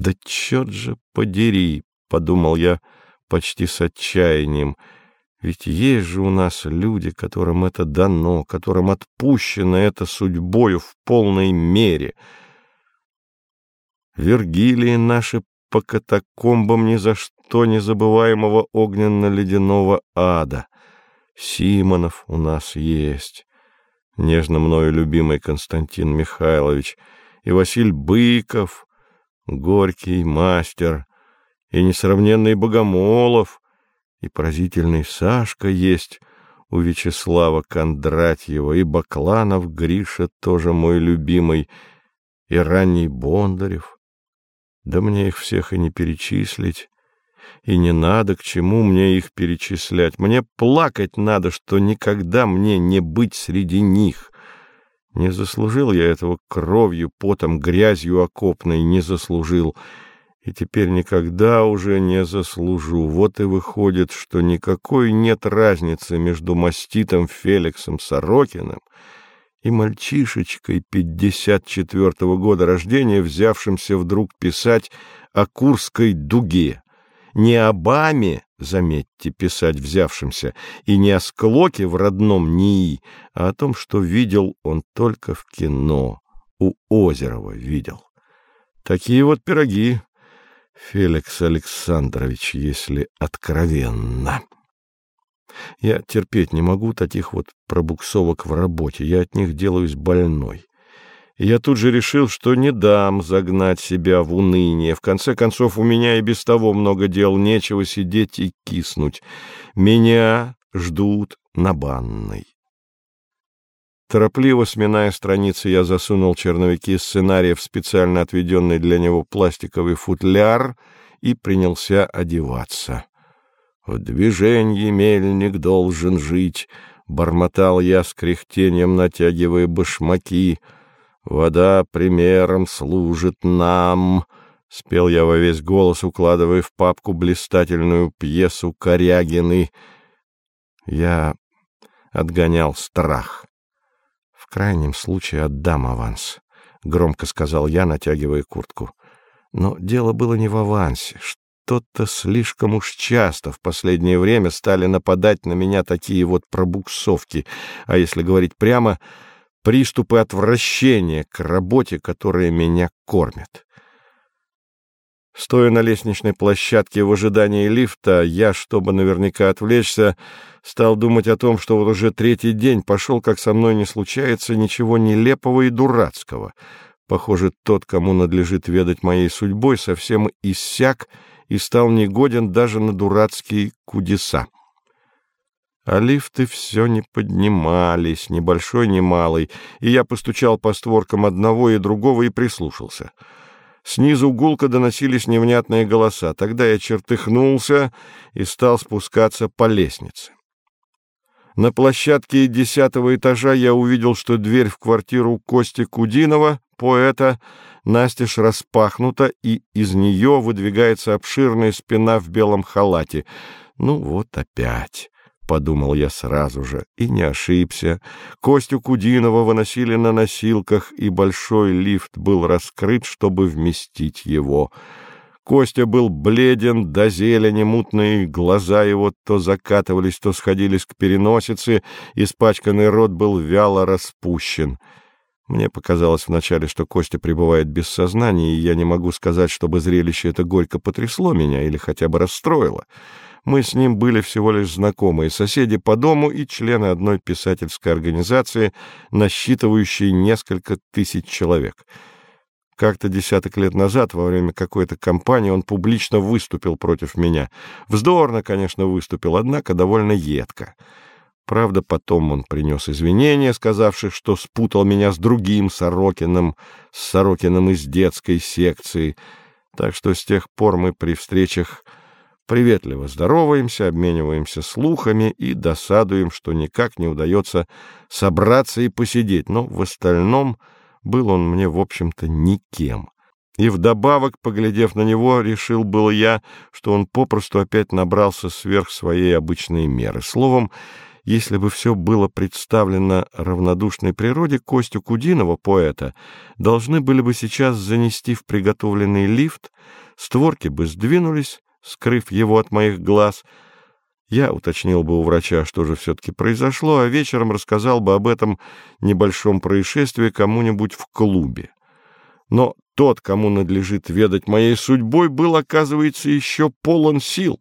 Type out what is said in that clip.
Да черт же подери, — подумал я почти с отчаянием, — ведь есть же у нас люди, которым это дано, которым отпущено это судьбою в полной мере. Вергилии наши по катакомбам ни за что незабываемого огненно-ледяного ада. Симонов у нас есть, нежно мною любимый Константин Михайлович, и Василь Быков, горький мастер, и несравненный Богомолов, и поразительный Сашка есть у Вячеслава Кондратьева, и Бакланов Гриша тоже мой любимый, и ранний Бондарев. Да мне их всех и не перечислить, и не надо, к чему мне их перечислять. Мне плакать надо, что никогда мне не быть среди них. Не заслужил я этого кровью, потом, грязью окопной, не заслужил. И теперь никогда уже не заслужу. Вот и выходит, что никакой нет разницы между маститом Феликсом Сорокиным и мальчишечкой 54-го года рождения, взявшимся вдруг писать о Курской дуге. Не о Баме, заметьте, писать взявшимся, и не о Склоке в родном НИИ, а о том, что видел он только в кино, у Озерова видел. Такие вот пироги, Феликс Александрович, если откровенно. Я терпеть не могу таких вот пробуксовок в работе, я от них делаюсь больной. Я тут же решил, что не дам загнать себя в уныние. В конце концов, у меня и без того много дел, нечего сидеть и киснуть. Меня ждут на банной. Торопливо сминая страницы, я засунул черновики сценария в специально отведенный для него пластиковый футляр и принялся одеваться. В движении мельник должен жить, — бормотал я с кряхтением, натягивая башмаки. Вода примером служит нам, — спел я во весь голос, укладывая в папку блистательную пьесу Корягины. Я отгонял страх. В крайнем случае отдам аванс, — громко сказал я, натягивая куртку. Но дело было не в авансе что-то слишком уж часто в последнее время стали нападать на меня такие вот пробуксовки, а если говорить прямо, приступы отвращения к работе, которая меня кормит. Стоя на лестничной площадке в ожидании лифта, я, чтобы наверняка отвлечься, стал думать о том, что вот уже третий день пошел, как со мной не случается, ничего нелепого и дурацкого. Похоже, тот, кому надлежит ведать моей судьбой, совсем иссяк и стал негоден даже на дурацкие кудеса. А лифты все не поднимались, ни большой, ни малый, и я постучал по створкам одного и другого и прислушался. Снизу гулко доносились невнятные голоса. Тогда я чертыхнулся и стал спускаться по лестнице. На площадке десятого этажа я увидел, что дверь в квартиру Кости Кудинова, поэта, настежь распахнута, и из нее выдвигается обширная спина в белом халате. «Ну вот опять», — подумал я сразу же, и не ошибся. Костю Кудинова выносили на носилках, и большой лифт был раскрыт, чтобы вместить его. Костя был бледен до зелени, мутные глаза его то закатывались, то сходились к переносице, испачканный рот был вяло распущен — мне показалось вначале, что Костя пребывает без сознания, и я не могу сказать, чтобы зрелище это горько потрясло меня или хотя бы расстроило. Мы с ним были всего лишь знакомые соседи по дому и члены одной писательской организации, насчитывающей несколько тысяч человек. Как-то десяток лет назад, во время какой-то кампании, он публично выступил против меня. Вздорно, конечно, выступил, однако довольно едко. Правда, потом он принес извинения, сказавших, что спутал меня с другим Сорокиным, с Сорокиным из детской секции. Так что с тех пор мы при встречах приветливо здороваемся, обмениваемся слухами и досадуем, что никак не удается собраться и посидеть, но в остальном был он мне, в общем-то, никем. И вдобавок, поглядев на него, решил был я, что он попросту опять набрался сверх своей обычной меры. Словом, если бы все было представлено равнодушной природе, Костю Кудинова, поэта, должны были бы сейчас занести в приготовленный лифт, створки бы сдвинулись, скрыв его от моих глаз. Я уточнил бы у врача, что же все-таки произошло, а вечером рассказал бы об этом небольшом происшествии кому-нибудь в клубе. Но тот, кому надлежит ведать моей судьбой, был, оказывается, еще полон сил.